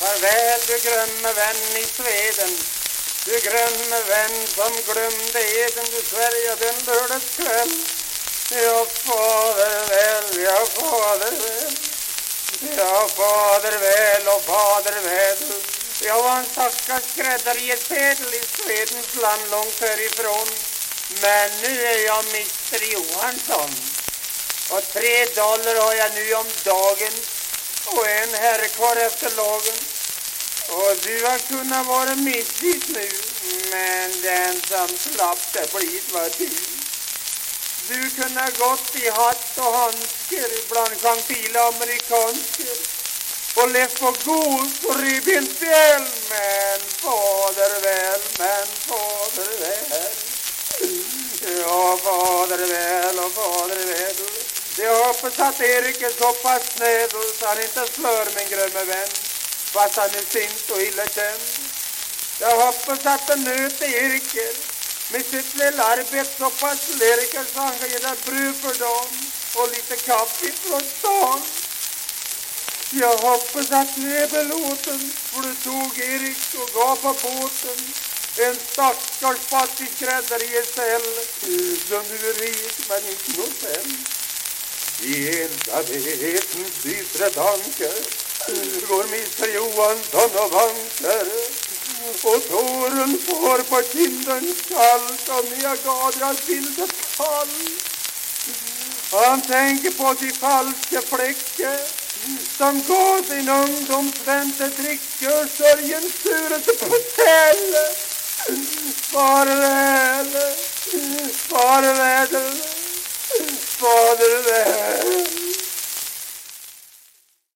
Farväl du grömme vän i Sveden. Du grömme vän som glömde eden. Du svärjade en lördagskväll Ja, fader väl, ja, fader väl. Ja, fader väl och fader väl. Jag var en stackars skräddare i ett sedel i Svedens land långt härifrån. Men nu är jag Mr Johansson. Och tre dollar har jag nu om dagen och en herre kvar efter lagen. Och du har kunnat vara mittvis nu, men den som slapp det blir var du. Du kunde ha gått i hatt och handskar bland gentila amerikansker och levt på gos och revbensspjäll, hoppas att Erik är så pass snäll så han inte slår min grömme vän, fast han är sint och illa känd. Jag hoppas att han nöter Erik med sitt lilla arbete så pass lirker så han kan ge dig bröd för dem och lite kaffe från stan. Jag hoppas att du är belåten för du tog Erik och gav på båten en stackars fattig skräddare i SL som nu är rik men inte innocent. I ensamhetens dystra tankar går Mr Johansson och vankar och tåren får på kinden kallt av Niagaras vilda fall. Han tänker på sin falske fläcke som gav sin ungdoms vän dricka och sörjens suraste på Farväl, farväl.